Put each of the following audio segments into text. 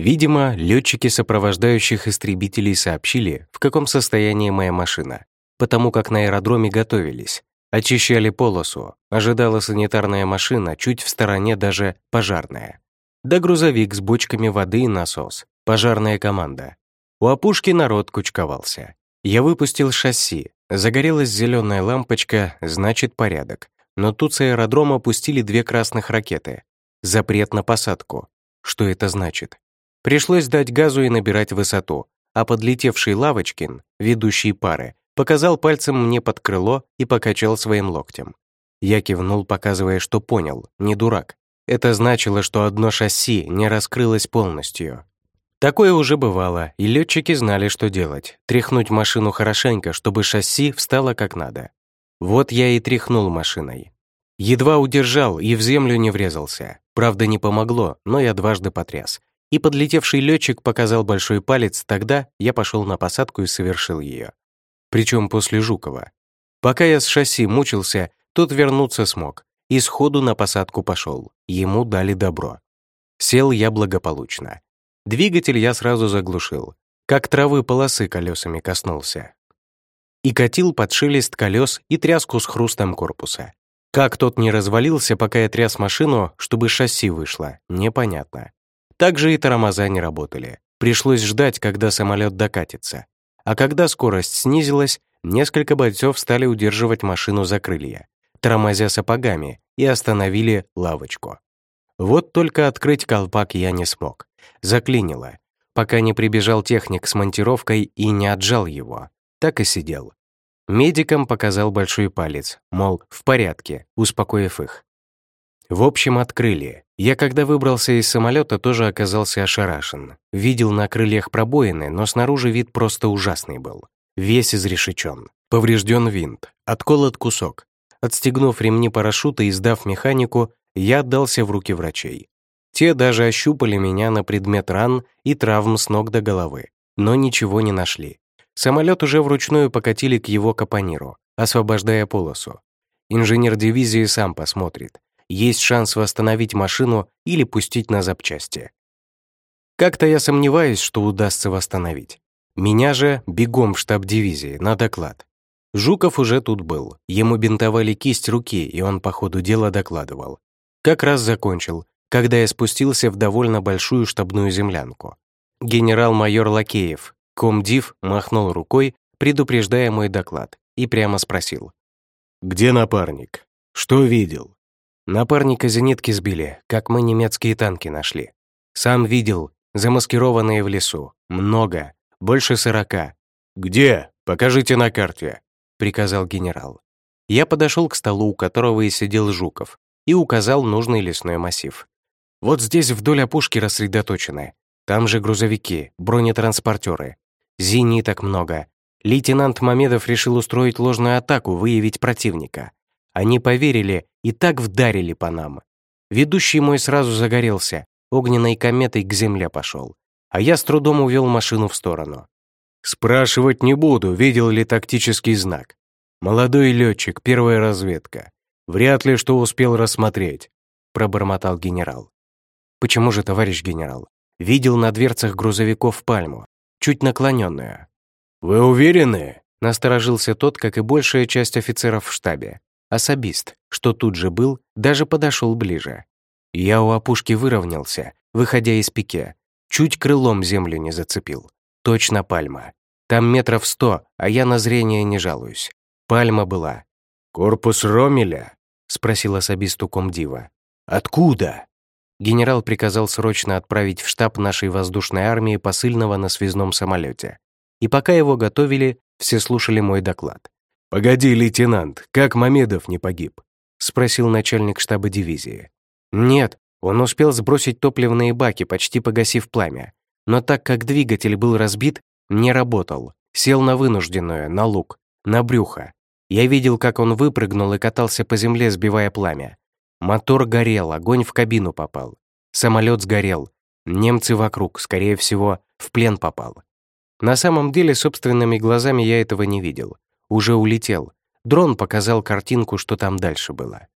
Видимо, летчики сопровождающих истребителей сообщили, в каком состоянии моя машина, потому как на аэродроме готовились. Очищали полосу, ожидала санитарная машина, чуть в стороне даже пожарная. Да грузовик с бочками воды и насос, пожарная команда. У опушки народ кучковался. Я выпустил шасси, загорелась зеленая лампочка, значит порядок. Но тут с аэродрома пустили две красных ракеты. Запрет на посадку. Что это значит? Пришлось дать газу и набирать высоту, а подлетевший Лавочкин, ведущий пары, показал пальцем мне под крыло и покачал своим локтем. Я кивнул, показывая, что понял, не дурак. Это значило, что одно шасси не раскрылось полностью. Такое уже бывало, и летчики знали, что делать. Тряхнуть машину хорошенько, чтобы шасси встало как надо. Вот я и тряхнул машиной. Едва удержал и в землю не врезался. Правда, не помогло, но я дважды потряс. И подлетевший летчик показал большой палец, тогда я пошел на посадку и совершил ее причем после Жукова. Пока я с шасси мучился, тот вернуться смог и сходу на посадку пошел. Ему дали добро. Сел я благополучно. Двигатель я сразу заглушил, как травы полосы колесами коснулся. И катил под шелест колес и тряску с хрустом корпуса. Как тот не развалился, пока я тряс машину, чтобы шасси вышло, непонятно. Также и тормоза не работали. Пришлось ждать, когда самолет докатится. А когда скорость снизилась, несколько бойцов стали удерживать машину за крылья, тормозя сапогами, и остановили лавочку. Вот только открыть колпак я не смог. Заклинило. Пока не прибежал техник с монтировкой и не отжал его. Так и сидел. Медикам показал большой палец, мол, в порядке, успокоив их. В общем, открыли. Я, когда выбрался из самолета, тоже оказался ошарашен. Видел на крыльях пробоины, но снаружи вид просто ужасный был. Весь изрешечен. Поврежден винт, отколот кусок. Отстегнув ремни парашюта и сдав механику, я отдался в руки врачей. Те даже ощупали меня на предмет ран и травм с ног до головы, но ничего не нашли. Самолет уже вручную покатили к его капониру, освобождая полосу. Инженер дивизии сам посмотрит, есть шанс восстановить машину или пустить на запчасти. Как-то я сомневаюсь, что удастся восстановить. Меня же бегом в штаб дивизии на доклад. Жуков уже тут был. Ему бинтовали кисть руки, и он по ходу дела докладывал. Как раз закончил, когда я спустился в довольно большую штабную землянку. Генерал-майор Лакеев, комдив, махнул рукой, предупреждая мой доклад, и прямо спросил. «Где напарник? Что видел?» Напарника зенитки сбили, как мы немецкие танки нашли. Сам видел, замаскированные в лесу. Много, больше сорока. «Где? Покажите на карте», — приказал генерал. Я подошел к столу, у которого и сидел Жуков, и указал нужный лесной массив. Вот здесь вдоль опушки рассредоточены. Там же грузовики, бронетранспортеры. Зениток много. Лейтенант Мамедов решил устроить ложную атаку, выявить противника. Они поверили и так вдарили по нам. Ведущий мой сразу загорелся, огненной кометой к земле пошел, а я с трудом увел машину в сторону. Спрашивать не буду, видел ли тактический знак. Молодой летчик, первая разведка. Вряд ли что успел рассмотреть, пробормотал генерал. Почему же, товарищ генерал? Видел на дверцах грузовиков пальму, чуть наклоненную. Вы уверены? Насторожился тот, как и большая часть офицеров в штабе. Особист, что тут же был, даже подошел ближе. Я у опушки выровнялся, выходя из пике. Чуть крылом землю не зацепил. Точно пальма. Там метров сто, а я на зрение не жалуюсь. Пальма была. «Корпус Ромеля?» — спросил особист у комдива. «Откуда?» Генерал приказал срочно отправить в штаб нашей воздушной армии посыльного на связном самолете. И пока его готовили, все слушали мой доклад. «Погоди, лейтенант, как Мамедов не погиб?» — спросил начальник штаба дивизии. «Нет, он успел сбросить топливные баки, почти погасив пламя. Но так как двигатель был разбит, не работал. Сел на вынужденную, на лук, на брюхо. Я видел, как он выпрыгнул и катался по земле, сбивая пламя. Мотор горел, огонь в кабину попал. Самолет сгорел. Немцы вокруг, скорее всего, в плен попал. На самом деле, собственными глазами я этого не видел уже улетел. Дрон показал картинку, что там дальше было.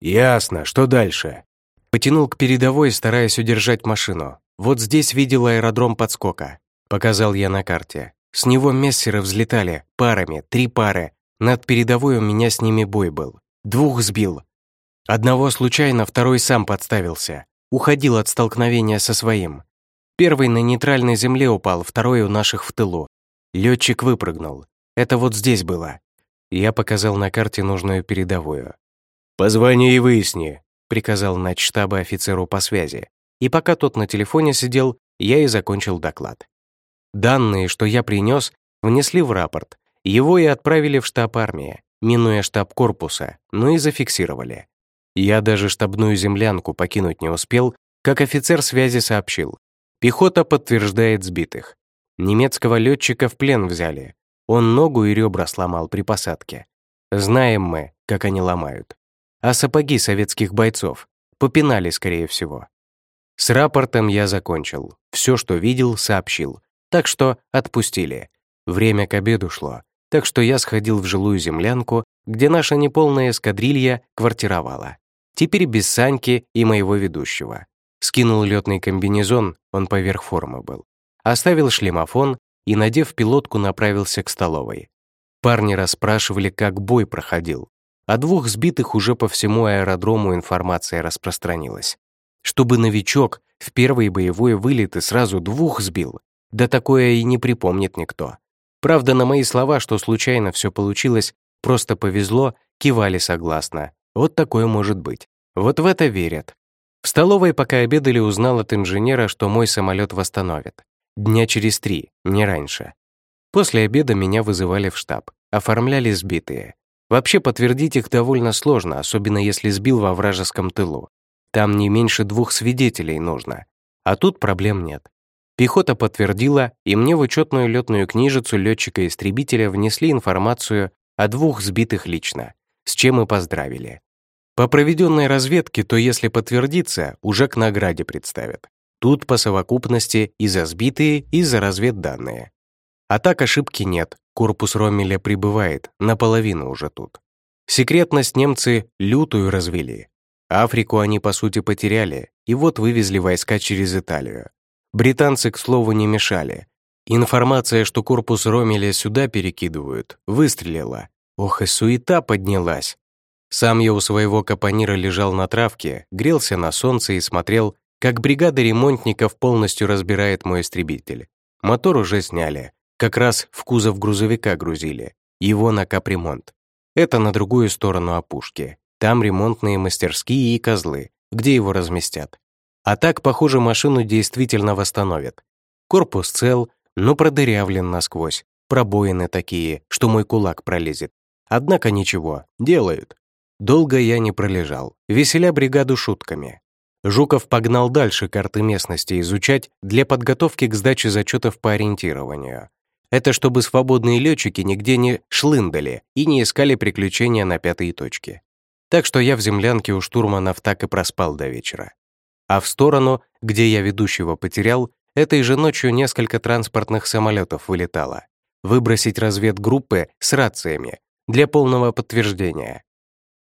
«Ясно, что дальше?» Потянул к передовой, стараясь удержать машину. Вот здесь видел аэродром подскока. Показал я на карте. С него мессеры взлетали, парами, три пары. Над передовой у меня с ними бой был. Двух сбил. Одного случайно, второй сам подставился. Уходил от столкновения со своим. Первый на нейтральной земле упал, второй у наших в тылу. Летчик выпрыгнул. Это вот здесь было. Я показал на карте нужную передовую. «Позвони и выясни», — приказал начштаба офицеру по связи. И пока тот на телефоне сидел, я и закончил доклад. Данные, что я принес, внесли в рапорт. Его и отправили в штаб армии, минуя штаб корпуса, но и зафиксировали. Я даже штабную землянку покинуть не успел, как офицер связи сообщил. Пехота подтверждает сбитых. Немецкого летчика в плен взяли. Он ногу и ребра сломал при посадке. Знаем мы, как они ломают. А сапоги советских бойцов попинали, скорее всего. С рапортом я закончил. Все, что видел, сообщил. Так что отпустили. Время к обеду шло, так что я сходил в жилую землянку, где наша неполная эскадрилья квартировала. Теперь без Саньки и моего ведущего. Скинул летный комбинезон, он поверх формы был. Оставил шлемофон и, надев пилотку, направился к столовой. Парни расспрашивали, как бой проходил. О двух сбитых уже по всему аэродрому информация распространилась. Чтобы новичок в первый боевой вылет и сразу двух сбил, да такое и не припомнит никто. Правда, на мои слова, что случайно все получилось, просто повезло, кивали согласно. Вот такое может быть. Вот в это верят. В столовой, пока обедали, узнал от инженера, что мой самолет восстановят. Дня через три, не раньше. После обеда меня вызывали в штаб. Оформляли сбитые. Вообще подтвердить их довольно сложно, особенно если сбил во вражеском тылу. Там не меньше двух свидетелей нужно. А тут проблем нет. Пехота подтвердила, и мне в учетную летную книжицу летчика-истребителя внесли информацию о двух сбитых лично, с чем и поздравили. По проведенной разведке, то если подтвердится, уже к награде представят. Тут по совокупности и за сбитые, и за разведданные. А так ошибки нет, корпус Роммеля прибывает, наполовину уже тут. Секретность немцы лютую развели. Африку они, по сути, потеряли, и вот вывезли войска через Италию. Британцы, к слову, не мешали. Информация, что корпус Ромеля сюда перекидывают, выстрелила. Ох, и суета поднялась. Сам я у своего капонира лежал на травке, грелся на солнце и смотрел, как бригада ремонтников полностью разбирает мой истребитель. Мотор уже сняли. Как раз в кузов грузовика грузили. Его на капремонт. Это на другую сторону опушки. Там ремонтные мастерские и козлы, где его разместят. А так, похоже, машину действительно восстановят. Корпус цел, но продырявлен насквозь. Пробоины такие, что мой кулак пролезет. Однако ничего, делают. Долго я не пролежал, веселя бригаду шутками. Жуков погнал дальше карты местности изучать для подготовки к сдаче зачетов по ориентированию. Это чтобы свободные летчики нигде не шлындали и не искали приключения на пятые точки. Так что я в землянке у штурманов так и проспал до вечера а в сторону, где я ведущего потерял, этой же ночью несколько транспортных самолетов вылетало. Выбросить разведгруппы с рациями для полного подтверждения.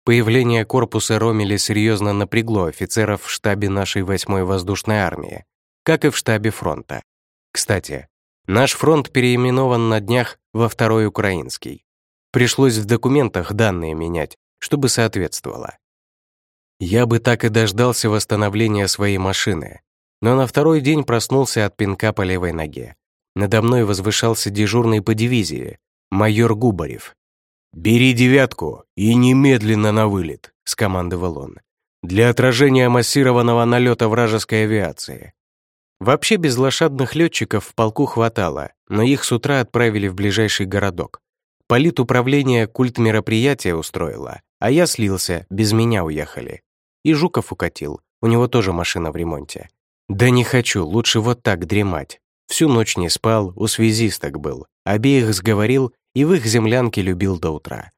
Появление корпуса Ромеля серьезно напрягло офицеров в штабе нашей 8-й воздушной армии, как и в штабе фронта. Кстати, наш фронт переименован на днях во Второй Украинский. Пришлось в документах данные менять, чтобы соответствовало. Я бы так и дождался восстановления своей машины. Но на второй день проснулся от пинка по левой ноге. Надо мной возвышался дежурный по дивизии, майор Губарев. «Бери девятку и немедленно на вылет», — скомандовал он, «для отражения массированного налета вражеской авиации». Вообще безлошадных летчиков в полку хватало, но их с утра отправили в ближайший городок. Политуправление культ мероприятия устроило, а я слился, без меня уехали. И Жуков укатил, у него тоже машина в ремонте. Да не хочу, лучше вот так дремать. Всю ночь не спал, у связисток был. Обеих сговорил и в их землянке любил до утра.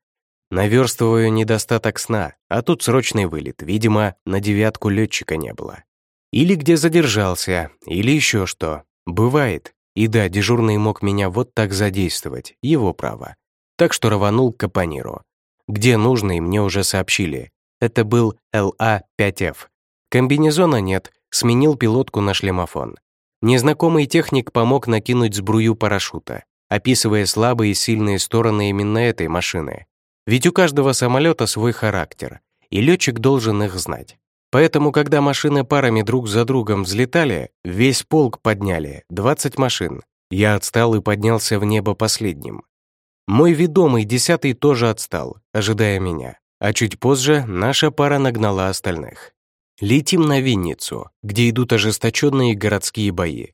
Наверстываю недостаток сна, а тут срочный вылет. Видимо, на девятку летчика не было. Или где задержался, или еще что. Бывает. И да, дежурный мог меня вот так задействовать, его право. Так что рванул к капониру. Где нужно, и мне уже сообщили. Это был ЛА-5Ф. Комбинезона нет, сменил пилотку на шлемофон. Незнакомый техник помог накинуть сбрую парашюта, описывая слабые и сильные стороны именно этой машины. Ведь у каждого самолета свой характер, и летчик должен их знать. Поэтому, когда машины парами друг за другом взлетали, весь полк подняли, 20 машин. Я отстал и поднялся в небо последним. Мой ведомый десятый тоже отстал, ожидая меня. А чуть позже наша пара нагнала остальных. Летим на Винницу, где идут ожесточенные городские бои.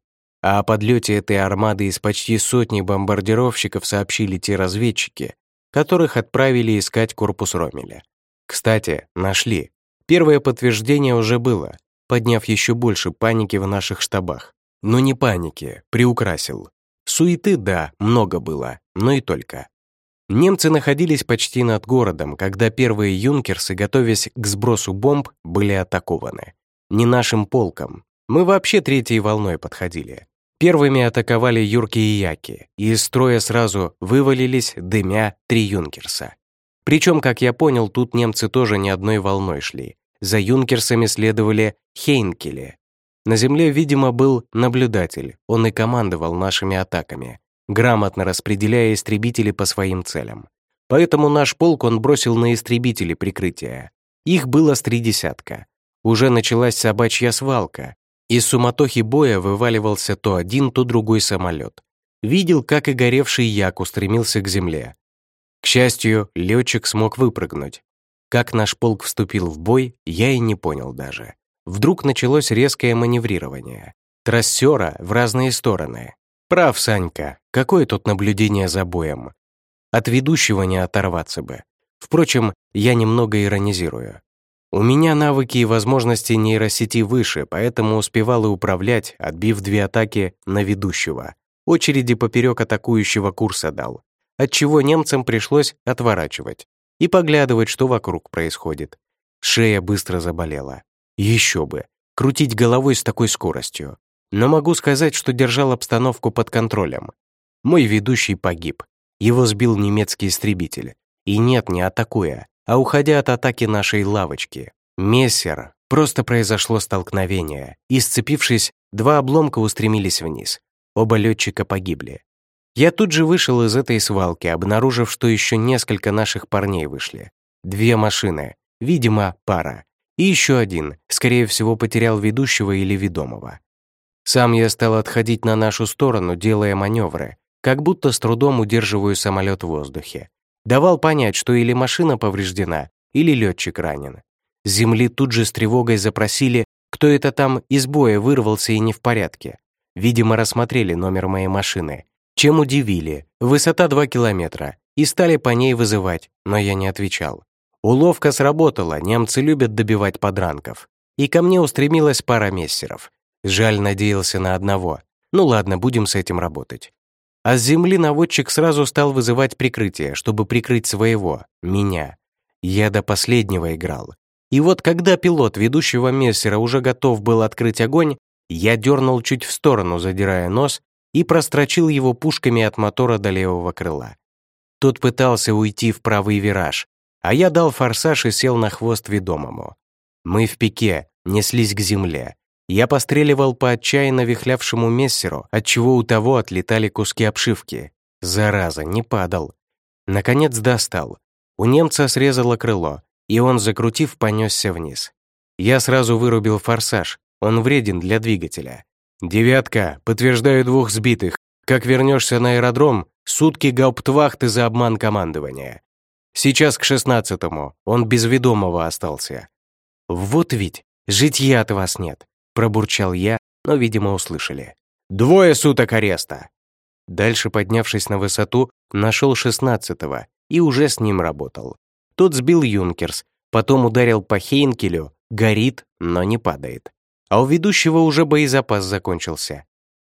А о подлете этой армады из почти сотни бомбардировщиков сообщили те разведчики, которых отправили искать корпус Ромеля. Кстати, нашли. Первое подтверждение уже было, подняв еще больше паники в наших штабах. Но не паники, приукрасил. Суеты, да, много было, но и только. Немцы находились почти над городом, когда первые юнкерсы, готовясь к сбросу бомб, были атакованы. Не нашим полком. Мы вообще третьей волной подходили. Первыми атаковали Юрки и Яки, и из строя сразу вывалились, дымя, три юнкерса. Причем, как я понял, тут немцы тоже не одной волной шли. За юнкерсами следовали Хейнкели. На земле, видимо, был наблюдатель, он и командовал нашими атаками грамотно распределяя истребители по своим целям. Поэтому наш полк он бросил на истребители прикрытия. Их было с три десятка. Уже началась собачья свалка. Из суматохи боя вываливался то один, то другой самолет. Видел, как и горевший як устремился к земле. К счастью, летчик смог выпрыгнуть. Как наш полк вступил в бой, я и не понял даже. Вдруг началось резкое маневрирование. Трассера в разные стороны. Прав, Санька, какое тут наблюдение за боем? От ведущего не оторваться бы. Впрочем, я немного иронизирую. У меня навыки и возможности нейросети выше, поэтому успевал и управлять, отбив две атаки на ведущего. Очереди поперек атакующего курса дал, отчего немцам пришлось отворачивать и поглядывать, что вокруг происходит. Шея быстро заболела. Еще бы, крутить головой с такой скоростью но могу сказать, что держал обстановку под контролем. Мой ведущий погиб. Его сбил немецкий истребитель. И нет, не атакуя, а уходя от атаки нашей лавочки. Мессер. Просто произошло столкновение, и, сцепившись, два обломка устремились вниз. Оба летчика погибли. Я тут же вышел из этой свалки, обнаружив, что еще несколько наших парней вышли. Две машины, видимо, пара. И еще один, скорее всего, потерял ведущего или ведомого. Сам я стал отходить на нашу сторону, делая маневры, как будто с трудом удерживаю самолет в воздухе. Давал понять, что или машина повреждена, или летчик ранен. Земли тут же с тревогой запросили, кто это там из боя вырвался и не в порядке. Видимо, рассмотрели номер моей машины. Чем удивили. Высота 2 километра. И стали по ней вызывать, но я не отвечал. Уловка сработала, немцы любят добивать подранков. И ко мне устремилась пара мессеров. Жаль, надеялся на одного. Ну ладно, будем с этим работать. А с земли наводчик сразу стал вызывать прикрытие, чтобы прикрыть своего, меня. Я до последнего играл. И вот когда пилот ведущего мессера уже готов был открыть огонь, я дернул чуть в сторону, задирая нос, и прострочил его пушками от мотора до левого крыла. Тот пытался уйти в правый вираж, а я дал форсаж и сел на хвост ведомому. Мы в пике, неслись к земле, я постреливал по отчаянно вихлявшему мессеру, отчего у того отлетали куски обшивки. Зараза, не падал. Наконец достал. У немца срезало крыло, и он, закрутив, понесся вниз. Я сразу вырубил форсаж, он вреден для двигателя. «Девятка, подтверждаю двух сбитых. Как вернешься на аэродром, сутки гауптвахты за обман командования. Сейчас к шестнадцатому, он без ведомого остался. Вот ведь, житья от вас нет. Пробурчал я, но, видимо, услышали. «Двое суток ареста!» Дальше, поднявшись на высоту, нашел шестнадцатого и уже с ним работал. Тот сбил Юнкерс, потом ударил по Хейнкелю, горит, но не падает. А у ведущего уже боезапас закончился.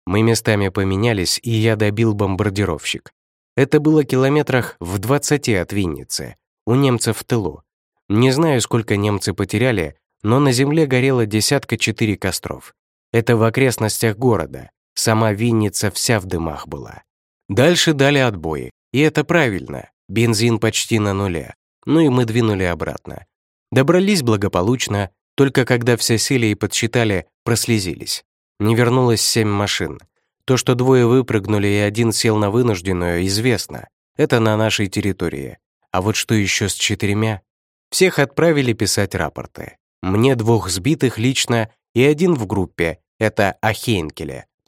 Мы местами поменялись, и я добил бомбардировщик. Это было километрах в двадцати от Винницы, у немцев в тылу. Не знаю, сколько немцы потеряли, но на земле горело десятка четыре костров. Это в окрестностях города. Сама Винница вся в дымах была. Дальше дали отбои. И это правильно. Бензин почти на нуле. Ну и мы двинули обратно. Добрались благополучно. Только когда все сели и подсчитали, прослезились. Не вернулось семь машин. То, что двое выпрыгнули и один сел на вынужденную, известно. Это на нашей территории. А вот что еще с четырьмя? Всех отправили писать рапорты. Мне двух сбитых лично и один в группе, это о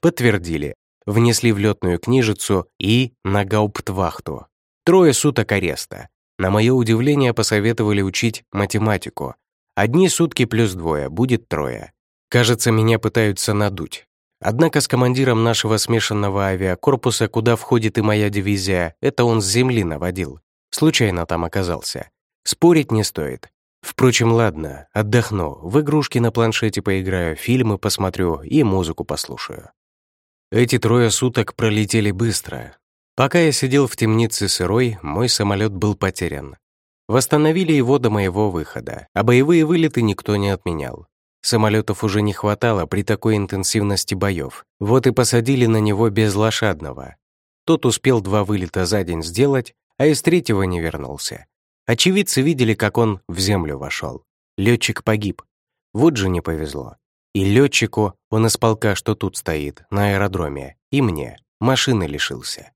подтвердили. Внесли в летную книжицу и на гауптвахту. Трое суток ареста. На мое удивление посоветовали учить математику. Одни сутки плюс двое, будет трое. Кажется, меня пытаются надуть. Однако с командиром нашего смешанного авиакорпуса, куда входит и моя дивизия, это он с земли наводил. Случайно там оказался. Спорить не стоит. Впрочем, ладно, отдохну, в игрушки на планшете поиграю, фильмы посмотрю и музыку послушаю. Эти трое суток пролетели быстро. Пока я сидел в темнице сырой, мой самолет был потерян. Восстановили его до моего выхода, а боевые вылеты никто не отменял. Самолетов уже не хватало при такой интенсивности боев. Вот и посадили на него без лошадного. Тот успел два вылета за день сделать, а из третьего не вернулся. Очевидцы видели, как он в землю вошел. Летчик погиб. Вот же не повезло. И летчику, он из полка, что тут стоит, на аэродроме, и мне, машины лишился.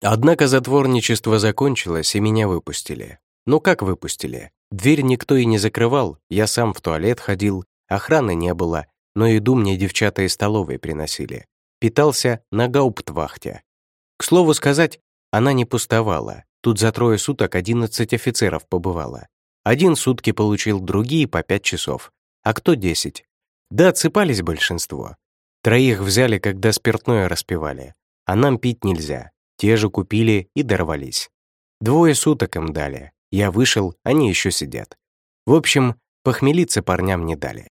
Однако затворничество закончилось, и меня выпустили. Ну как выпустили? Дверь никто и не закрывал, я сам в туалет ходил, охраны не было, но еду мне девчата из столовой приносили. Питался на гауптвахте. К слову сказать, она не пустовала, Тут за трое суток 11 офицеров побывало. Один сутки получил, другие по пять часов. А кто десять? Да отсыпались большинство. Троих взяли, когда спиртное распивали. А нам пить нельзя. Те же купили и дорвались. Двое суток им дали. Я вышел, они еще сидят. В общем, похмелиться парням не дали.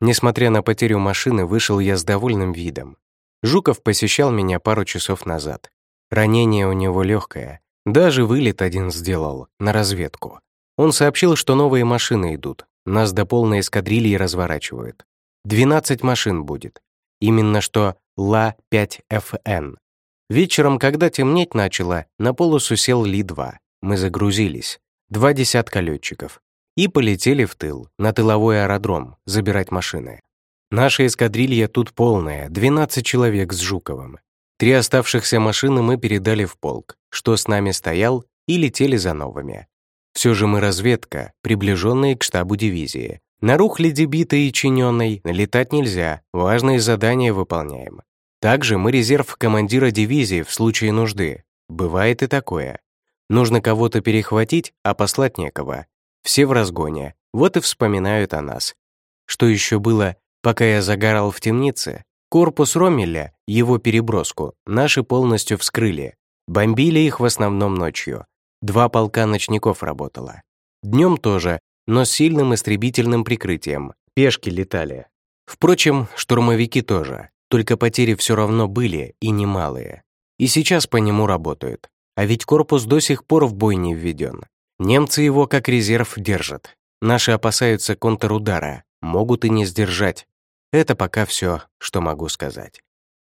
Несмотря на потерю машины, вышел я с довольным видом. Жуков посещал меня пару часов назад. Ранение у него легкое, даже вылет один сделал, на разведку. Он сообщил, что новые машины идут, нас до полной эскадрильи разворачивают. 12 машин будет. Именно что Ла-5ФН. Вечером, когда темнеть начало, на полосу сел Ли-2. Мы загрузились. Два десятка летчиков. И полетели в тыл, на тыловой аэродром, забирать машины. Наша эскадрилья тут полная, 12 человек с Жуковым. Три оставшихся машины мы передали в полк, что с нами стоял, и летели за новыми. Все же мы разведка, приближенные к штабу дивизии. На рухляде битой и чиненной летать нельзя, важные задания выполняем. Также мы резерв командира дивизии в случае нужды. Бывает и такое. Нужно кого-то перехватить, а послать некого. Все в разгоне, вот и вспоминают о нас. Что еще было, пока я загорал в темнице? Корпус Ромеля, его переброску, наши полностью вскрыли. Бомбили их в основном ночью. Два полка ночников работало. Днем тоже, но с сильным истребительным прикрытием. Пешки летали. Впрочем, штурмовики тоже. Только потери все равно были и немалые. И сейчас по нему работают. А ведь корпус до сих пор в бой не введен. Немцы его как резерв держат. Наши опасаются контрудара, могут и не сдержать. Это пока все, что могу сказать.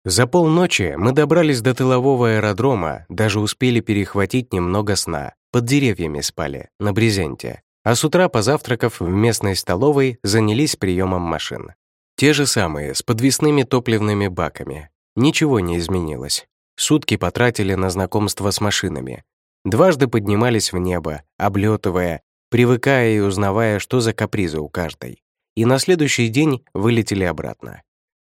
За полночи мы добрались до тылового аэродрома, даже успели перехватить немного сна. Под деревьями спали, на брезенте. А с утра, позавтракав в местной столовой, занялись приемом машин. Те же самые, с подвесными топливными баками. Ничего не изменилось. Сутки потратили на знакомство с машинами. Дважды поднимались в небо, облетывая, привыкая и узнавая, что за капризы у каждой и на следующий день вылетели обратно.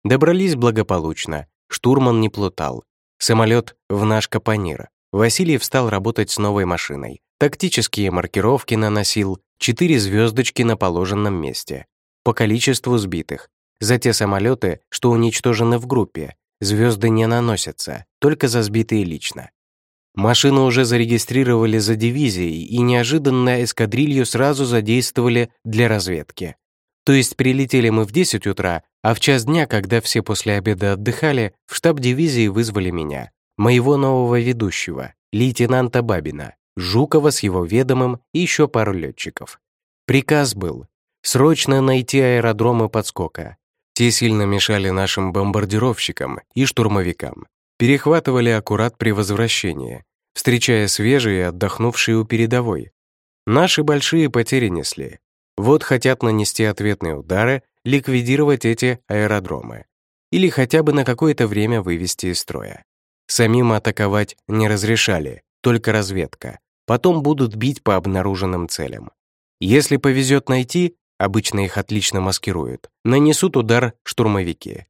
Добрались благополучно, штурман не плутал. Самолет в наш капонир. Васильев стал работать с новой машиной. Тактические маркировки наносил, четыре звездочки на положенном месте. По количеству сбитых. За те самолеты, что уничтожены в группе, звезды не наносятся, только за сбитые лично. Машину уже зарегистрировали за дивизией и неожиданно эскадрилью сразу задействовали для разведки. То есть прилетели мы в 10 утра, а в час дня, когда все после обеда отдыхали, в штаб дивизии вызвали меня, моего нового ведущего, лейтенанта Бабина, Жукова с его ведомым и еще пару летчиков. Приказ был срочно найти аэродромы подскока. Те сильно мешали нашим бомбардировщикам и штурмовикам. Перехватывали аккурат при возвращении, встречая свежие, отдохнувшие у передовой. Наши большие потери несли, Вот хотят нанести ответные удары, ликвидировать эти аэродромы. Или хотя бы на какое-то время вывести из строя. Самим атаковать не разрешали, только разведка. Потом будут бить по обнаруженным целям. Если повезет найти, обычно их отлично маскируют, нанесут удар штурмовики.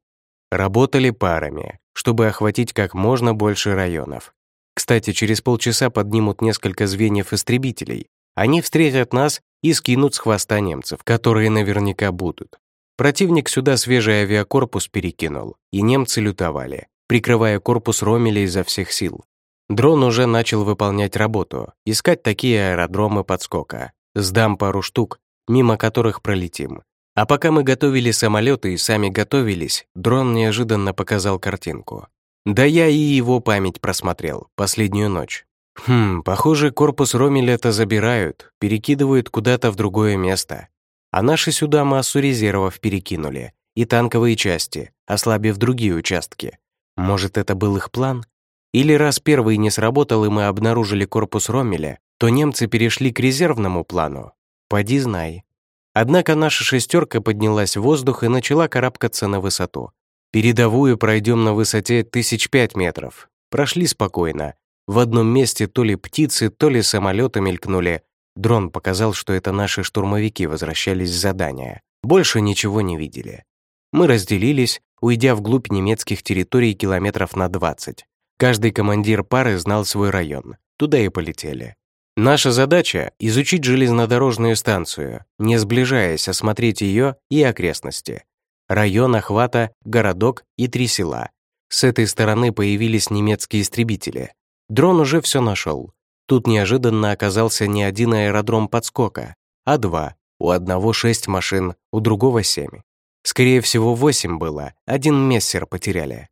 Работали парами, чтобы охватить как можно больше районов. Кстати, через полчаса поднимут несколько звеньев истребителей. Они встретят нас и скинут с хвоста немцев, которые наверняка будут. Противник сюда свежий авиакорпус перекинул, и немцы лютовали, прикрывая корпус Ромеля изо всех сил. Дрон уже начал выполнять работу, искать такие аэродромы подскока. Сдам пару штук, мимо которых пролетим. А пока мы готовили самолеты и сами готовились, дрон неожиданно показал картинку. Да я и его память просмотрел, последнюю ночь. Хм, похоже, корпус Ромеля-то забирают, перекидывают куда-то в другое место. А наши сюда массу резервов перекинули, и танковые части, ослабив другие участки. Может, это был их план? Или раз первый не сработал, и мы обнаружили корпус Роммеля, то немцы перешли к резервному плану? Поди знай. Однако наша шестерка поднялась в воздух и начала карабкаться на высоту. Передовую пройдем на высоте тысяч пять метров. Прошли спокойно. В одном месте то ли птицы, то ли самолеты мелькнули, Дрон показал, что это наши штурмовики возвращались с задания. Больше ничего не видели. Мы разделились, уйдя вглубь немецких территорий километров на 20. Каждый командир пары знал свой район. Туда и полетели. Наша задача — изучить железнодорожную станцию, не сближаясь, осмотреть ее и окрестности. Район охвата, городок и три села. С этой стороны появились немецкие истребители. Дрон уже все нашел. Тут неожиданно оказался не один аэродром подскока, а два. У одного шесть машин, у другого семь. Скорее всего, восемь было, один мессер потеряли.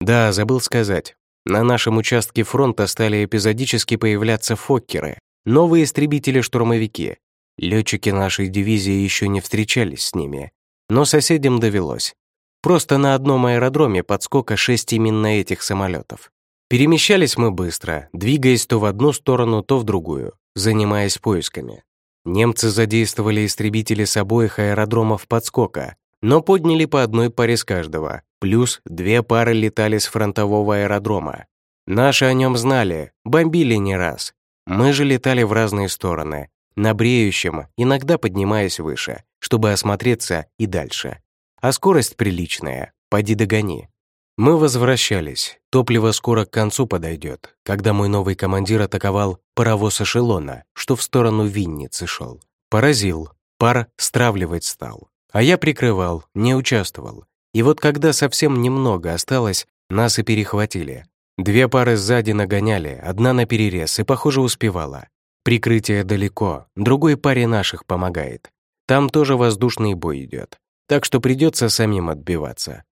Да, забыл сказать. На нашем участке фронта стали эпизодически появляться фоккеры, новые истребители-штурмовики. Летчики нашей дивизии еще не встречались с ними, но соседям довелось. Просто на одном аэродроме подскока шесть именно этих самолетов. Перемещались мы быстро, двигаясь то в одну сторону, то в другую, занимаясь поисками. Немцы задействовали истребители с обоих аэродромов подскока, но подняли по одной паре с каждого, плюс две пары летали с фронтового аэродрома. Наши о нем знали, бомбили не раз. Мы же летали в разные стороны, на бреющем, иногда поднимаясь выше, чтобы осмотреться и дальше. А скорость приличная, поди догони. Мы возвращались. Топливо скоро к концу подойдет, когда мой новый командир атаковал паровоз эшелона, что в сторону Винницы шел. Поразил, пар стравливать стал. А я прикрывал, не участвовал. И вот когда совсем немного осталось, нас и перехватили. Две пары сзади нагоняли, одна на перерез и, похоже, успевала. Прикрытие далеко, другой паре наших помогает. Там тоже воздушный бой идет. Так что придется самим отбиваться.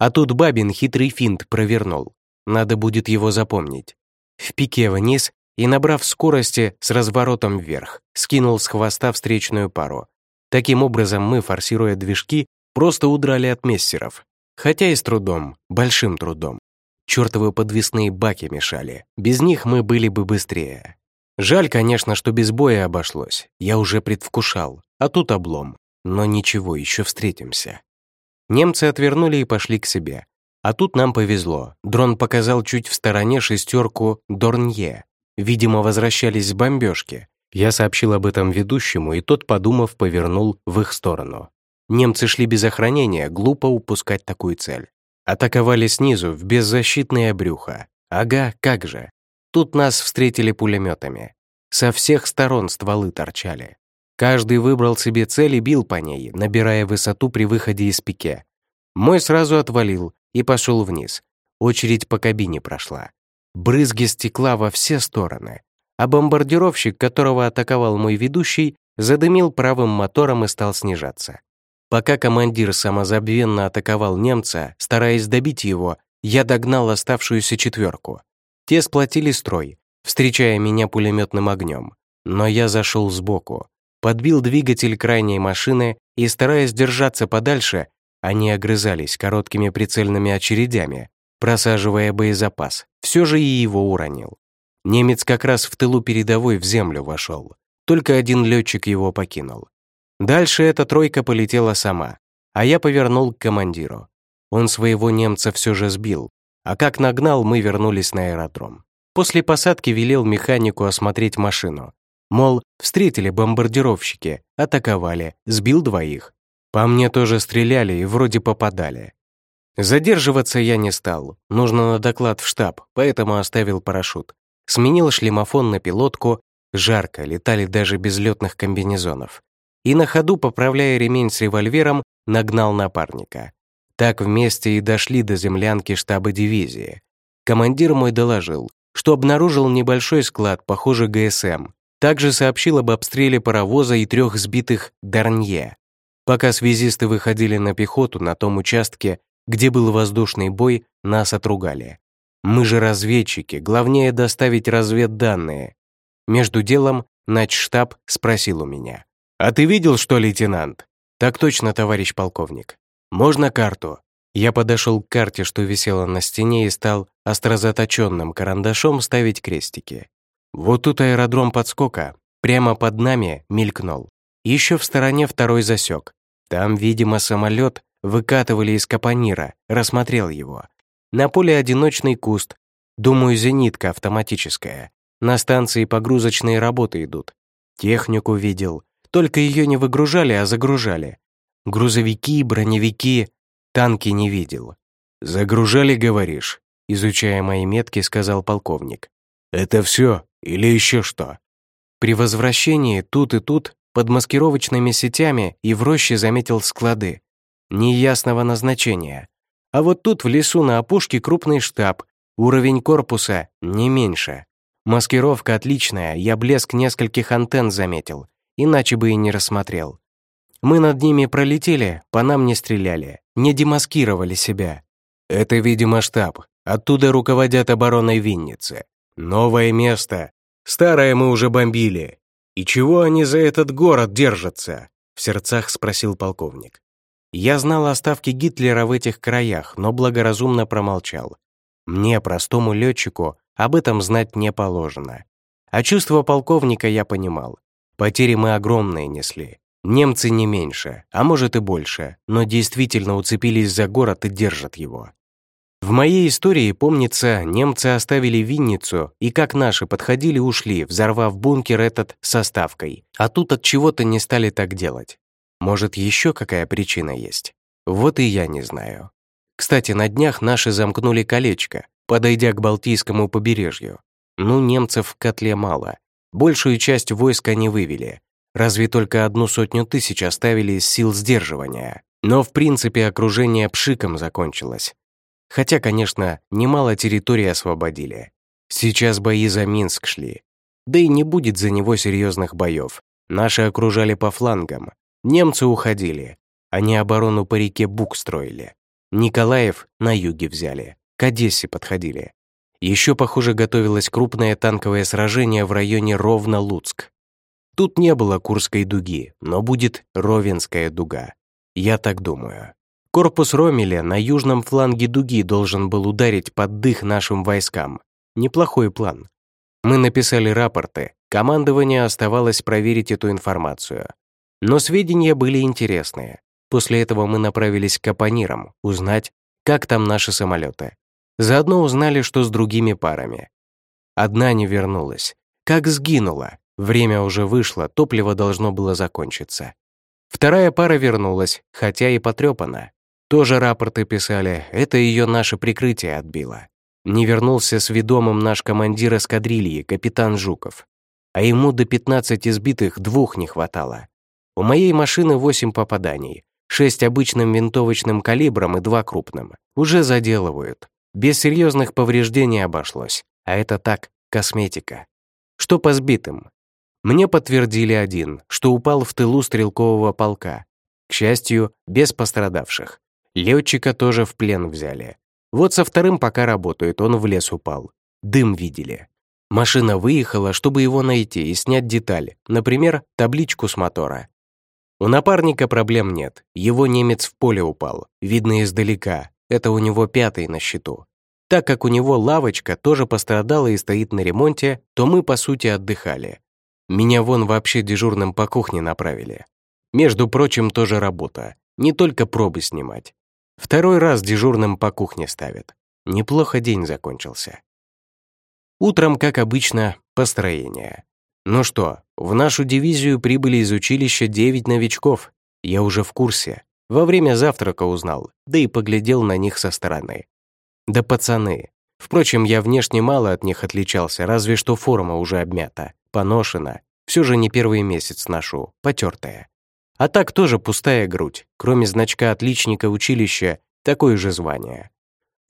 А тут Бабин хитрый финт провернул. Надо будет его запомнить. В пике вниз и, набрав скорости с разворотом вверх, скинул с хвоста встречную пару. Таким образом, мы, форсируя движки, просто удрали от мессеров. Хотя и с трудом, большим трудом. Чёртовы подвесные баки мешали. Без них мы были бы быстрее. Жаль, конечно, что без боя обошлось. Я уже предвкушал. А тут облом. Но ничего, еще встретимся. Немцы отвернули и пошли к себе. А тут нам повезло. Дрон показал чуть в стороне шестерку Дорнье. Видимо, возвращались с бомбежки. Я сообщил об этом ведущему, и тот, подумав, повернул в их сторону. Немцы шли без охранения, глупо упускать такую цель. Атаковали снизу, в беззащитное брюхо. Ага, как же. Тут нас встретили пулеметами. Со всех сторон стволы торчали. Каждый выбрал себе цель и бил по ней, набирая высоту при выходе из пике. Мой сразу отвалил и пошел вниз. Очередь по кабине прошла. Брызги стекла во все стороны. А бомбардировщик, которого атаковал мой ведущий, задымил правым мотором и стал снижаться. Пока командир самозабвенно атаковал немца, стараясь добить его, я догнал оставшуюся четверку. Те сплотили строй, встречая меня пулеметным огнем. Но я зашел сбоку, подбил двигатель крайней машины и, стараясь держаться подальше, они огрызались короткими прицельными очередями, просаживая боезапас. Все же и его уронил. Немец как раз в тылу передовой в землю вошел. Только один летчик его покинул. Дальше эта тройка полетела сама, а я повернул к командиру. Он своего немца все же сбил, а как нагнал, мы вернулись на аэродром. После посадки велел механику осмотреть машину. Мол, встретили бомбардировщики, атаковали, сбил двоих. По мне тоже стреляли и вроде попадали. Задерживаться я не стал. Нужно на доклад в штаб, поэтому оставил парашют. Сменил шлемофон на пилотку. Жарко, летали даже без летных комбинезонов. И на ходу, поправляя ремень с револьвером, нагнал напарника. Так вместе и дошли до землянки штаба дивизии. Командир мой доложил, что обнаружил небольшой склад, похоже ГСМ. Также сообщил об обстреле паровоза и трех сбитых «Дарнье». Пока связисты выходили на пехоту на том участке, где был воздушный бой, нас отругали. Мы же разведчики, главнее доставить разведданные. Между делом начштаб спросил у меня. «А ты видел, что, лейтенант?» «Так точно, товарищ полковник. Можно карту?» Я подошел к карте, что висела на стене, и стал острозаточенным карандашом ставить крестики. Вот тут аэродром подскока. Прямо под нами мелькнул. Еще в стороне второй засек. Там, видимо, самолет выкатывали из капонира, рассмотрел его. На поле одиночный куст. Думаю, зенитка автоматическая. На станции погрузочные работы идут. Технику видел. Только ее не выгружали, а загружали. Грузовики, броневики, танки не видел. «Загружали, говоришь?» Изучая мои метки, сказал полковник. «Это все или еще что?» При возвращении тут и тут под маскировочными сетями и в роще заметил склады неясного назначения. А вот тут в лесу на опушке крупный штаб, уровень корпуса не меньше. Маскировка отличная, я блеск нескольких антенн заметил, иначе бы и не рассмотрел. Мы над ними пролетели, по нам не стреляли, не демаскировали себя. Это, видимо, штаб. Оттуда руководят обороной Винницы. Новое место. Старое мы уже бомбили. И чего они за этот город держатся? В сердцах спросил полковник. Я знал о ставке Гитлера в этих краях, но благоразумно промолчал. Мне, простому летчику, об этом знать не положено. А чувство полковника я понимал. Потери мы огромные несли. Немцы не меньше, а может и больше, но действительно уцепились за город и держат его. В моей истории, помнится, немцы оставили Винницу и как наши подходили ушли, взорвав бункер этот составкой. А тут от чего-то не стали так делать. Может, еще какая причина есть? Вот и я не знаю. Кстати, на днях наши замкнули колечко, подойдя к Балтийскому побережью. Ну, немцев в котле мало. Большую часть войск они вывели. Разве только одну сотню тысяч оставили из сил сдерживания. Но, в принципе, окружение пшиком закончилось. Хотя, конечно, немало территории освободили. Сейчас бои за Минск шли. Да и не будет за него серьезных боев. Наши окружали по флангам, Немцы уходили. Они оборону по реке Бук строили. Николаев на юге взяли. К Одессе подходили. Еще, похоже, готовилось крупное танковое сражение в районе Ровно-Луцк. Тут не было Курской дуги, но будет Ровенская дуга. Я так думаю. Корпус Ромеля на южном фланге дуги должен был ударить под дых нашим войскам. Неплохой план. Мы написали рапорты, командование оставалось проверить эту информацию. Но сведения были интересные. После этого мы направились к Капонирам, узнать, как там наши самолеты. Заодно узнали, что с другими парами. Одна не вернулась. Как сгинула. Время уже вышло, топливо должно было закончиться. Вторая пара вернулась, хотя и потрепана. Тоже рапорты писали, это ее наше прикрытие отбило. Не вернулся с ведомым наш командир эскадрильи, капитан Жуков. А ему до 15 избитых двух не хватало. У моей машины 8 попаданий, 6 обычным винтовочным калибром и 2 крупным. Уже заделывают. Без серьезных повреждений обошлось. А это так, косметика. Что по сбитым? Мне подтвердили один, что упал в тылу стрелкового полка. К счастью, без пострадавших. Летчика тоже в плен взяли. Вот со вторым пока работает, он в лес упал. Дым видели. Машина выехала, чтобы его найти и снять детали, например, табличку с мотора. У напарника проблем нет. Его немец в поле упал. Видно издалека. Это у него пятый на счету. Так как у него лавочка тоже пострадала и стоит на ремонте, то мы, по сути, отдыхали. Меня вон вообще дежурным по кухне направили. Между прочим, тоже работа. Не только пробы снимать. Второй раз дежурным по кухне ставят. Неплохо день закончился. Утром, как обычно, построение. Ну что, в нашу дивизию прибыли из училища 9 новичков. Я уже в курсе. Во время завтрака узнал, да и поглядел на них со стороны. Да пацаны. Впрочем, я внешне мало от них отличался, разве что форма уже обмята, поношена. Все же не первый месяц ношу, потертая. А так тоже пустая грудь, кроме значка отличника училища, такое же звание.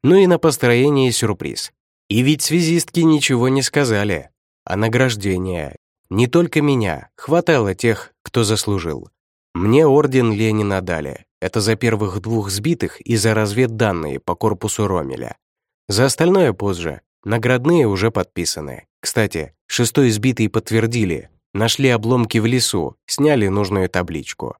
Ну и на построении сюрприз. И ведь связистки ничего не сказали. А награждение. Не только меня, хватало тех, кто заслужил. Мне орден Ленина дали. Это за первых двух сбитых и за разведданные по корпусу Ромеля. За остальное позже. Наградные уже подписаны. Кстати, шестой сбитый подтвердили, Нашли обломки в лесу, сняли нужную табличку.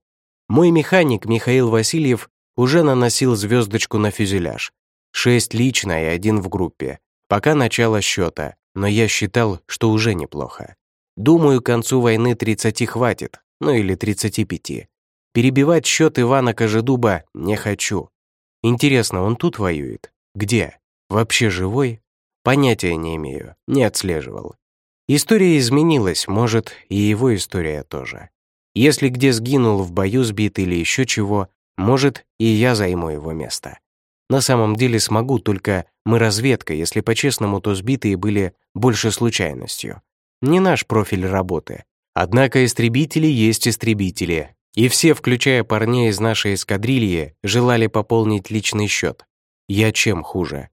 Мой механик Михаил Васильев уже наносил звездочку на фюзеляж. Шесть лично и один в группе. Пока начало счета, но я считал, что уже неплохо. Думаю, к концу войны 30 хватит, ну или 35. Перебивать счет Ивана Кожедуба не хочу. Интересно, он тут воюет? Где? Вообще живой? Понятия не имею, не отслеживал. История изменилась, может, и его история тоже. Если где сгинул в бою сбит или еще чего, может, и я займу его место. На самом деле смогу, только мы разведка, если по-честному, то сбитые были больше случайностью. Не наш профиль работы. Однако истребители есть истребители, и все, включая парней из нашей эскадрильи, желали пополнить личный счет. Я чем хуже?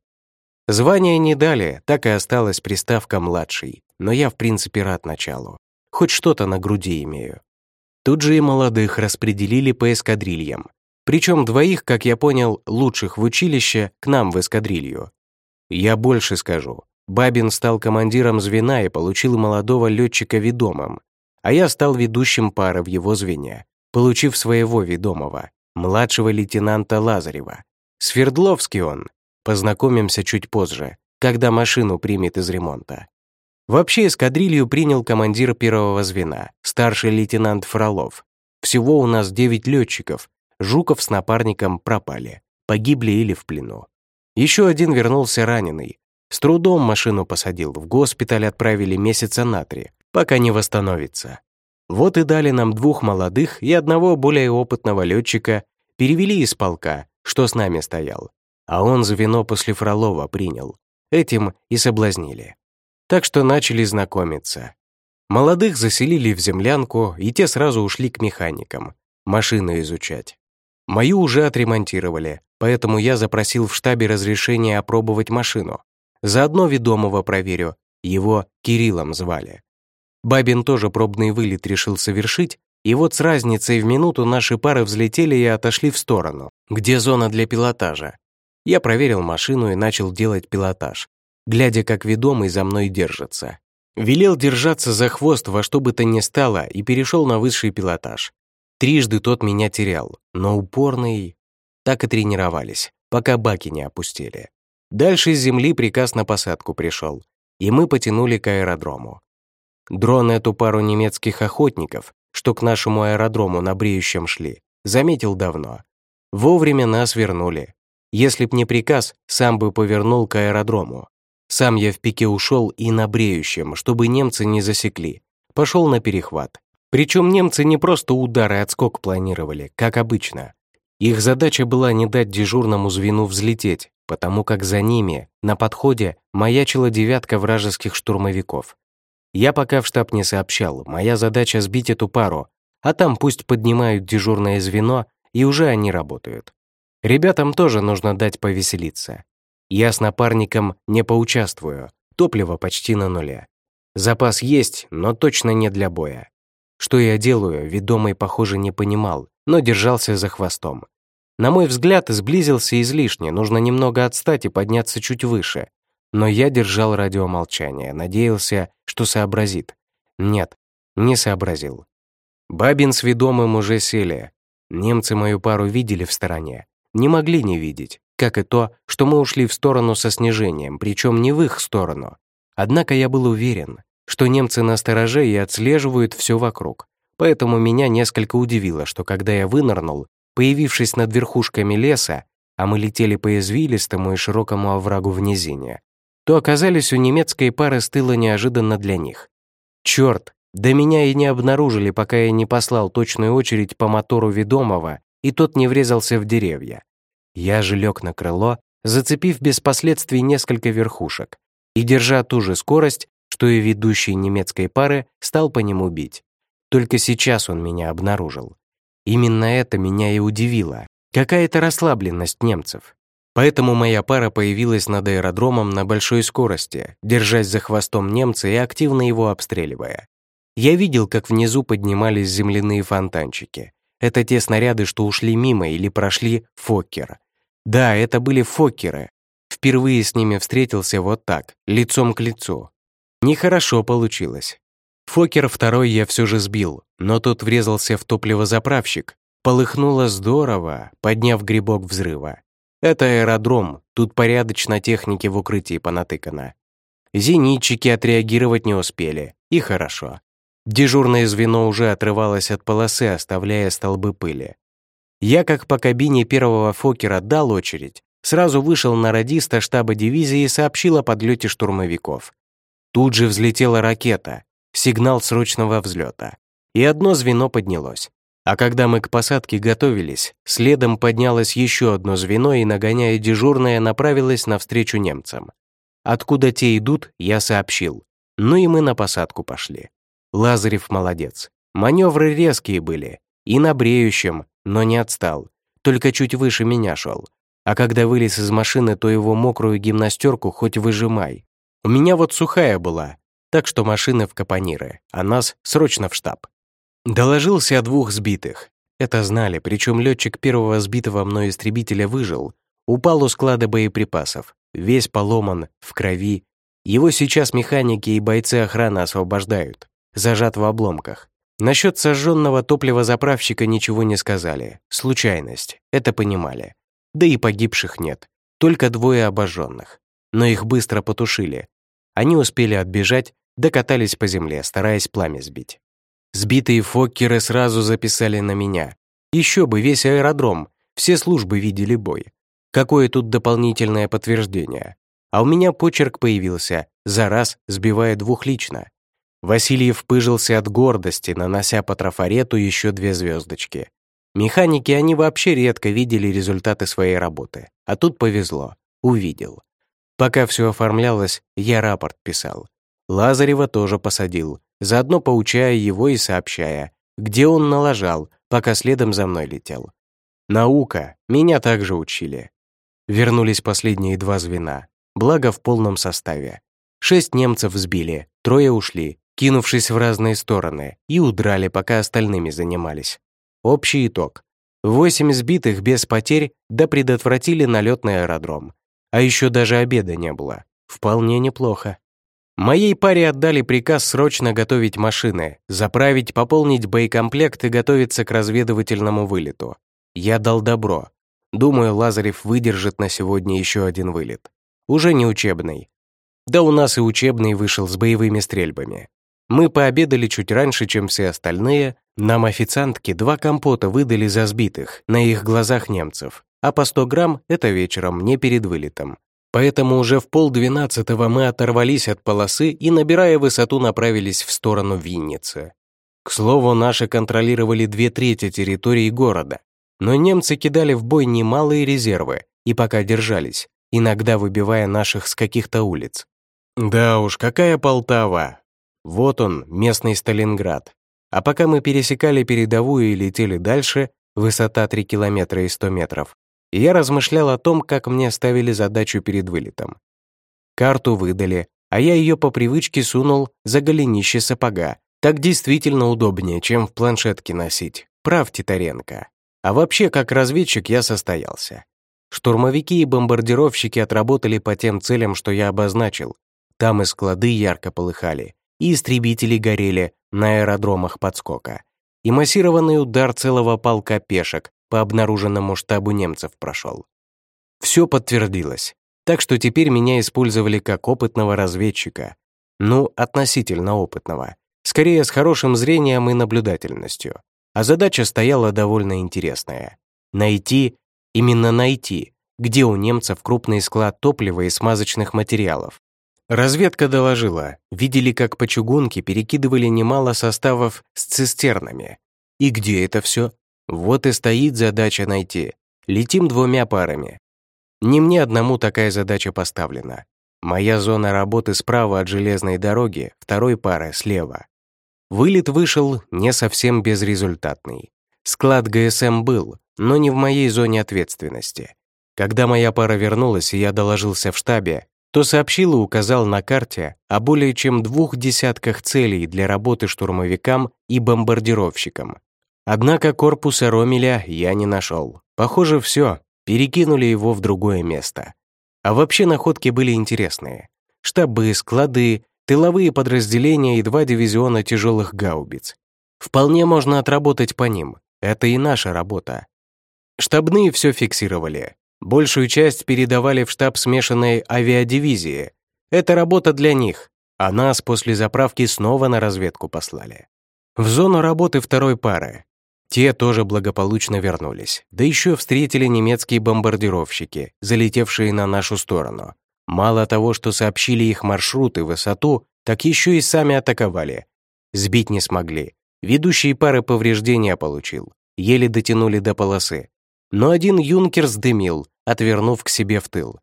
Звание не дали, так и осталась приставка «младший», но я в принципе рад началу. Хоть что-то на груди имею. Тут же и молодых распределили по эскадрильям. Причем двоих, как я понял, лучших в училище, к нам в эскадрилью. Я больше скажу. Бабин стал командиром звена и получил молодого летчика ведомым, а я стал ведущим пары в его звене, получив своего ведомого, младшего лейтенанта Лазарева. Свердловский он, Познакомимся чуть позже, когда машину примет из ремонта. Вообще эскадрилью принял командир первого звена, старший лейтенант Фролов. Всего у нас девять летчиков. Жуков с напарником пропали, погибли или в плену. Еще один вернулся раненый. С трудом машину посадил, в госпиталь отправили месяца на три, пока не восстановится. Вот и дали нам двух молодых и одного более опытного летчика, перевели из полка, что с нами стоял, а он звено после Фролова принял. Этим и соблазнили. Так что начали знакомиться. Молодых заселили в землянку, и те сразу ушли к механикам, машины изучать. Мою уже отремонтировали, поэтому я запросил в штабе разрешение опробовать машину. Заодно ведомого проверю, его Кириллом звали. Бабин тоже пробный вылет решил совершить, и вот с разницей в минуту наши пары взлетели и отошли в сторону, где зона для пилотажа. Я проверил машину и начал делать пилотаж, глядя, как ведомый за мной держится. Велел держаться за хвост во что бы то ни стало и перешел на высший пилотаж. Трижды тот меня терял, но упорный... Так и тренировались, пока баки не опустили. Дальше с земли приказ на посадку пришел, и мы потянули к аэродрому. Дрон эту пару немецких охотников, что к нашему аэродрому на бреющем шли, заметил давно. Вовремя нас вернули, если б не приказ, сам бы повернул к аэродрому. Сам я в пике ушел и на бреющем, чтобы немцы не засекли. Пошел на перехват. Причем немцы не просто удар и отскок планировали, как обычно. Их задача была не дать дежурному звену взлететь, потому как за ними, на подходе, маячила девятка вражеских штурмовиков. Я пока в штаб не сообщал, моя задача сбить эту пару, а там пусть поднимают дежурное звено, и уже они работают. Ребятам тоже нужно дать повеселиться. Я с напарником не поучаствую, топливо почти на нуле. Запас есть, но точно не для боя. Что я делаю, ведомый, похоже, не понимал, но держался за хвостом. На мой взгляд, сблизился излишне, нужно немного отстать и подняться чуть выше. Но я держал радиомолчание, надеялся, что сообразит. Нет, не сообразил. Бабин с ведомым уже сели. Немцы мою пару видели в стороне не могли не видеть, как и то, что мы ушли в сторону со снижением, причем не в их сторону. Однако я был уверен, что немцы на стороже и отслеживают все вокруг, поэтому меня несколько удивило, что когда я вынырнул, появившись над верхушками леса, а мы летели по извилистому и широкому оврагу в низине, то оказались у немецкой пары с неожиданно для них. Черт, да меня и не обнаружили, пока я не послал точную очередь по мотору ведомого, и тот не врезался в деревья. Я же лег на крыло, зацепив без последствий несколько верхушек, и, держа ту же скорость, что и ведущий немецкой пары, стал по нему бить. Только сейчас он меня обнаружил. Именно это меня и удивило. Какая-то расслабленность немцев. Поэтому моя пара появилась над аэродромом на большой скорости, держась за хвостом немца и активно его обстреливая. Я видел, как внизу поднимались земляные фонтанчики. Это те снаряды, что ушли мимо или прошли Фоккер. Да, это были Фоккеры. Впервые с ними встретился вот так, лицом к лицу. Нехорошо получилось. Фокер второй я все же сбил, но тот врезался в топливозаправщик. Полыхнуло здорово, подняв грибок взрыва. Это аэродром, тут порядочно техники в укрытии понатыкано. Зенитчики отреагировать не успели, и хорошо. Дежурное звено уже отрывалось от полосы, оставляя столбы пыли. Я, как по кабине первого Фокера, дал очередь, сразу вышел на радиста штаба дивизии и сообщил о подлете штурмовиков. Тут же взлетела ракета, сигнал срочного взлета, и одно звено поднялось. А когда мы к посадке готовились, следом поднялось еще одно звено и, нагоняя дежурное, направилось навстречу немцам. Откуда те идут, я сообщил. Ну и мы на посадку пошли. Лазарев молодец. Маневры резкие были. И на бреющем, но не отстал. Только чуть выше меня шел. А когда вылез из машины, то его мокрую гимнастерку хоть выжимай. У меня вот сухая была, так что машины в капониры, а нас срочно в штаб. Доложился о двух сбитых. Это знали, причем летчик первого сбитого мной истребителя выжил, упал у склада боеприпасов, весь поломан, в крови. Его сейчас механики и бойцы охраны освобождают, зажат в обломках. Насчет сожженного топливозаправщика ничего не сказали. Случайность, это понимали. Да и погибших нет, только двое обожженных. Но их быстро потушили. Они успели отбежать, докатались по земле, стараясь пламя сбить. Сбитые фоккеры сразу записали на меня. Еще бы весь аэродром, все службы видели бой. Какое тут дополнительное подтверждение? А у меня почерк появился, за раз сбивая двух лично. Васильев пыжился от гордости, нанося по трафарету еще две звездочки. Механики, они вообще редко видели результаты своей работы. А тут повезло, увидел. Пока все оформлялось, я рапорт писал. Лазарева тоже посадил, заодно поучая его и сообщая, где он налажал, пока следом за мной летел. Наука, меня также учили. Вернулись последние два звена, благо в полном составе. Шесть немцев сбили, трое ушли, кинувшись в разные стороны, и удрали, пока остальными занимались. Общий итог. Восемь сбитых без потерь да предотвратили налет на аэродром. А еще даже обеда не было. Вполне неплохо. Моей паре отдали приказ срочно готовить машины, заправить, пополнить боекомплект и готовиться к разведывательному вылету. Я дал добро. Думаю, Лазарев выдержит на сегодня еще один вылет. Уже не учебный. Да у нас и учебный вышел с боевыми стрельбами. Мы пообедали чуть раньше, чем все остальные. Нам официантки два компота выдали за сбитых, на их глазах немцев. А по 100 грамм — это вечером, не перед вылетом. Поэтому уже в полдвенадцатого мы оторвались от полосы и, набирая высоту, направились в сторону Винницы. К слову, наши контролировали две трети территории города, но немцы кидали в бой немалые резервы и пока держались, иногда выбивая наших с каких-то улиц. Да уж, какая Полтава! Вот он, местный Сталинград. А пока мы пересекали передовую и летели дальше, высота 3 километра и 100 метров, я размышлял о том, как мне ставили задачу перед вылетом. Карту выдали, а я ее по привычке сунул за голенище сапога. Так действительно удобнее, чем в планшетке носить. Прав Титаренко. А вообще, как разведчик я состоялся. Штурмовики и бомбардировщики отработали по тем целям, что я обозначил. Там и склады ярко полыхали, и истребители горели на аэродромах подскока. И массированный удар целого полка пешек по обнаруженному штабу немцев прошел. Все подтвердилось, так что теперь меня использовали как опытного разведчика. Ну, относительно опытного. скорее с хорошим зрением и наблюдательностью. А задача стояла довольно интересная. Найти, именно найти, где у немцев крупный склад топлива и смазочных материалов. Разведка доложила, видели, как по чугунке перекидывали немало составов с цистернами. И где это все? Вот и стоит задача найти. Летим двумя парами. Не мне одному такая задача поставлена. Моя зона работы справа от железной дороги, второй пары слева. Вылет вышел не совсем безрезультатный. Склад ГСМ был, но не в моей зоне ответственности. Когда моя пара вернулась, и я доложился в штабе, то сообщил и указал на карте о более чем двух десятках целей для работы штурмовикам и бомбардировщикам. Однако корпуса Ромеля я не нашел. Похоже, все, перекинули его в другое место. А вообще находки были интересные. Штабы, склады, тыловые подразделения и два дивизиона тяжелых гаубиц. Вполне можно отработать по ним. Это и наша работа. Штабные все фиксировали. Большую часть передавали в штаб смешанной авиадивизии. Это работа для них, а нас после заправки снова на разведку послали. В зону работы второй пары. Те тоже благополучно вернулись. Да еще встретили немецкие бомбардировщики, залетевшие на нашу сторону. Мало того, что сообщили их маршрут и высоту, так еще и сами атаковали. Сбить не смогли. Ведущие пары повреждения получил. Еле дотянули до полосы. Но один юнкер сдымил, отвернув к себе в тыл.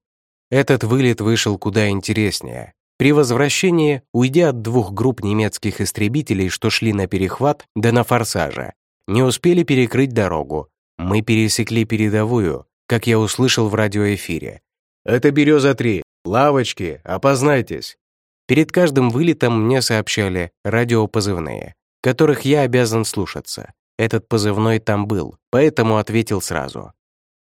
Этот вылет вышел куда интереснее. При возвращении, уйдя от двух групп немецких истребителей, что шли на перехват, да на форсаже, не успели перекрыть дорогу. Мы пересекли передовую, как я услышал в радиоэфире. «Это «Береза-3», Лавочки, опознайтесь!» Перед каждым вылетом мне сообщали радиопозывные, которых я обязан слушаться. Этот позывной там был, поэтому ответил сразу.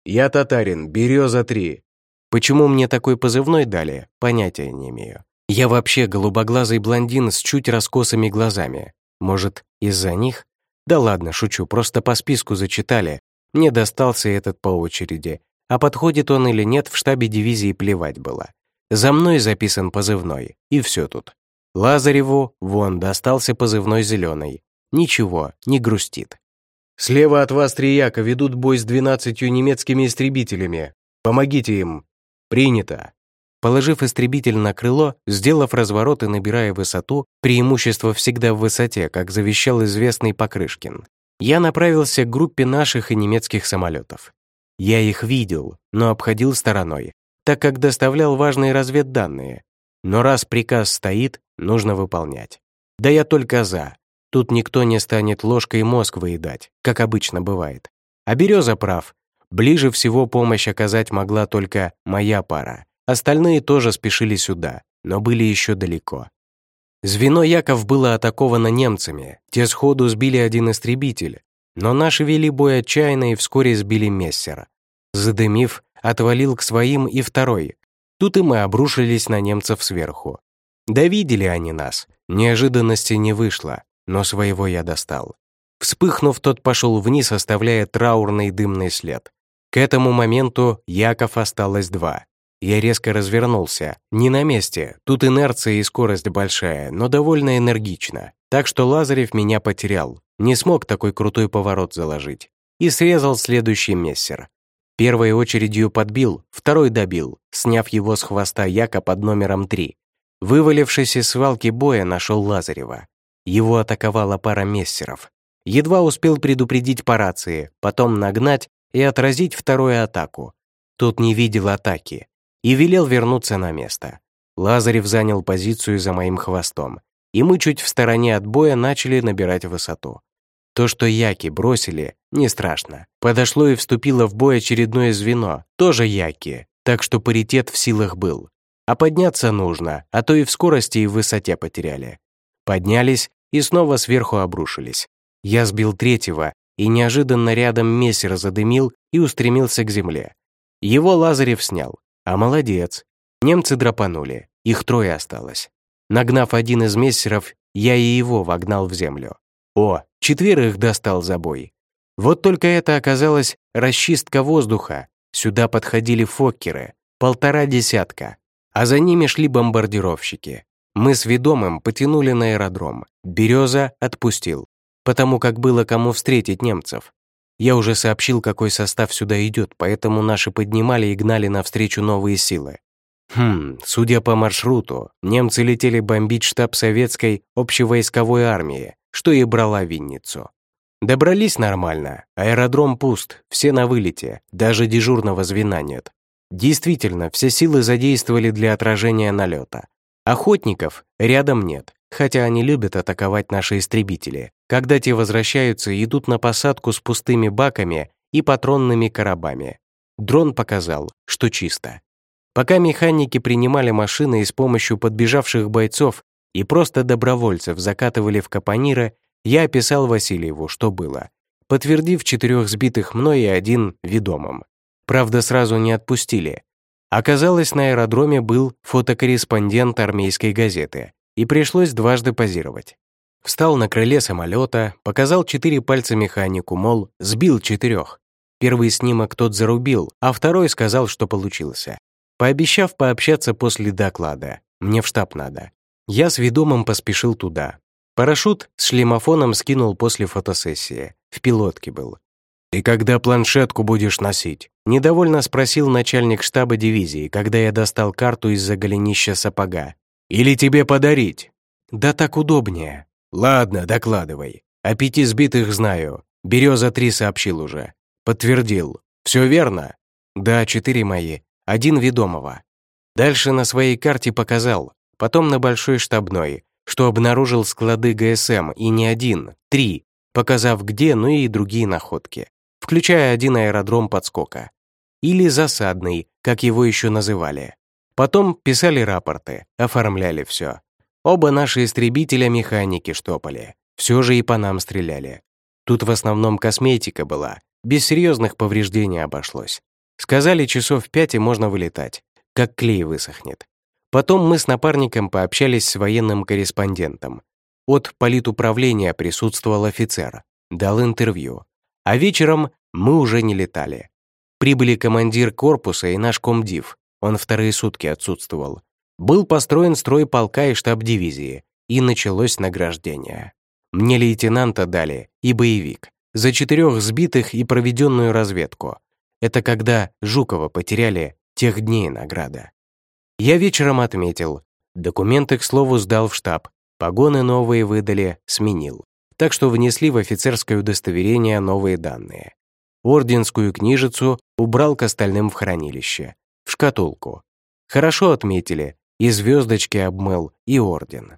«Я татарин, Береза-3». Почему мне такой позывной дали, понятия не имею. Я вообще голубоглазый блондин с чуть раскосыми глазами. Может, из-за них? Да ладно, шучу, просто по списку зачитали. Мне достался этот по очереди. А подходит он или нет, в штабе дивизии плевать было. За мной записан позывной, и все тут. Лазареву, вон, достался позывной зеленый. Ничего, не грустит. «Слева от вас три яка ведут бой с двенадцатью немецкими истребителями. Помогите им!» «Принято!» Положив истребитель на крыло, сделав разворот и набирая высоту, преимущество всегда в высоте, как завещал известный Покрышкин, я направился к группе наших и немецких самолетов. Я их видел, но обходил стороной, так как доставлял важные разведданные. Но раз приказ стоит, нужно выполнять. Да я только за. Тут никто не станет ложкой мозг выедать, как обычно бывает. А Береза прав. Ближе всего помощь оказать могла только моя пара. Остальные тоже спешили сюда, но были еще далеко. Звено Яков было атаковано немцами, те сходу сбили один истребитель, но наши вели бой отчаянно и вскоре сбили мессера. Задымив, отвалил к своим и второй. Тут и мы обрушились на немцев сверху. Да видели они нас. Неожиданности не вышло, но своего я достал. Вспыхнув, тот пошел вниз, оставляя траурный дымный след. К этому моменту Яков осталось два. Я резко развернулся. Не на месте, тут инерция и скорость большая, но довольно энергично. Так что Лазарев меня потерял. Не смог такой крутой поворот заложить. И срезал следующий мессер. Первой очередью подбил, второй добил, сняв его с хвоста Яка под номером 3. Вывалившись из свалки боя, нашел Лазарева. Его атаковала пара мессеров. Едва успел предупредить по рации, потом нагнать и отразить вторую атаку. Тот не видел атаки и велел вернуться на место. Лазарев занял позицию за моим хвостом, и мы чуть в стороне от боя начали набирать высоту. То, что яки бросили, не страшно. Подошло и вступило в бой очередное звено, тоже яки, так что паритет в силах был. А подняться нужно, а то и в скорости и в высоте потеряли. Поднялись и снова сверху обрушились. Я сбил третьего, и неожиданно рядом мессер задымил и устремился к земле. Его Лазарев снял. А молодец. Немцы драпанули, их трое осталось. Нагнав один из мессеров, я и его вогнал в землю. О, четверых достал за бой. Вот только это оказалось расчистка воздуха. Сюда подходили фоккеры, полтора десятка, а за ними шли бомбардировщики. Мы с ведомым потянули на аэродром. Береза отпустил, потому как было кому встретить немцев. Я уже сообщил, какой состав сюда идет, поэтому наши поднимали и гнали навстречу новые силы. Хм, судя по маршруту, немцы летели бомбить штаб советской общевойсковой армии, что и брала Винницу. Добрались нормально, аэродром пуст, все на вылете, даже дежурного звена нет. Действительно, все силы задействовали для отражения налета. Охотников рядом нет, хотя они любят атаковать наши истребители, когда те возвращаются и идут на посадку с пустыми баками и патронными коробами. Дрон показал, что чисто. Пока механики принимали машины и с помощью подбежавших бойцов и просто добровольцев закатывали в капониры, я описал Васильеву, что было, подтвердив четырех сбитых мной и один ведомым. Правда, сразу не отпустили. Оказалось, на аэродроме был фотокорреспондент армейской газеты, и пришлось дважды позировать. Встал на крыле самолета, показал четыре пальца механику, мол, сбил четырех. Первый снимок тот зарубил, а второй сказал, что получился пообещав пообщаться после доклада. Мне в штаб надо. Я с ведомым поспешил туда. Парашют с шлемофоном скинул после фотосессии. В пилотке был. «И когда планшетку будешь носить?» Недовольно спросил начальник штаба дивизии, когда я достал карту из-за голенища сапога. «Или тебе подарить?» «Да так удобнее». «Ладно, докладывай. О пяти сбитых знаю. Береза-3 сообщил уже. Подтвердил. Все верно?» «Да, четыре мои один ведомого. Дальше на своей карте показал, потом на большой штабной, что обнаружил склады ГСМ и не один, три, показав где, ну и другие находки, включая один аэродром подскока. Или засадный, как его еще называли. Потом писали рапорты, оформляли все. Оба наши истребителя механики штопали, все же и по нам стреляли. Тут в основном косметика была, без серьезных повреждений обошлось. Сказали, часов пять и можно вылетать, как клей высохнет. Потом мы с напарником пообщались с военным корреспондентом. От политуправления присутствовал офицер, дал интервью. А вечером мы уже не летали. Прибыли командир корпуса и наш комдив, он вторые сутки отсутствовал. Был построен строй полка и штаб дивизии, и началось награждение. Мне лейтенанта дали и боевик за четырех сбитых и проведенную разведку. Это когда Жукова потеряли тех дней награда. Я вечером отметил. Документы, к слову, сдал в штаб. Погоны новые выдали, сменил. Так что внесли в офицерское удостоверение новые данные. Орденскую книжицу убрал к остальным в хранилище. Шкатулку. Хорошо отметили. И звездочки обмыл, и орден.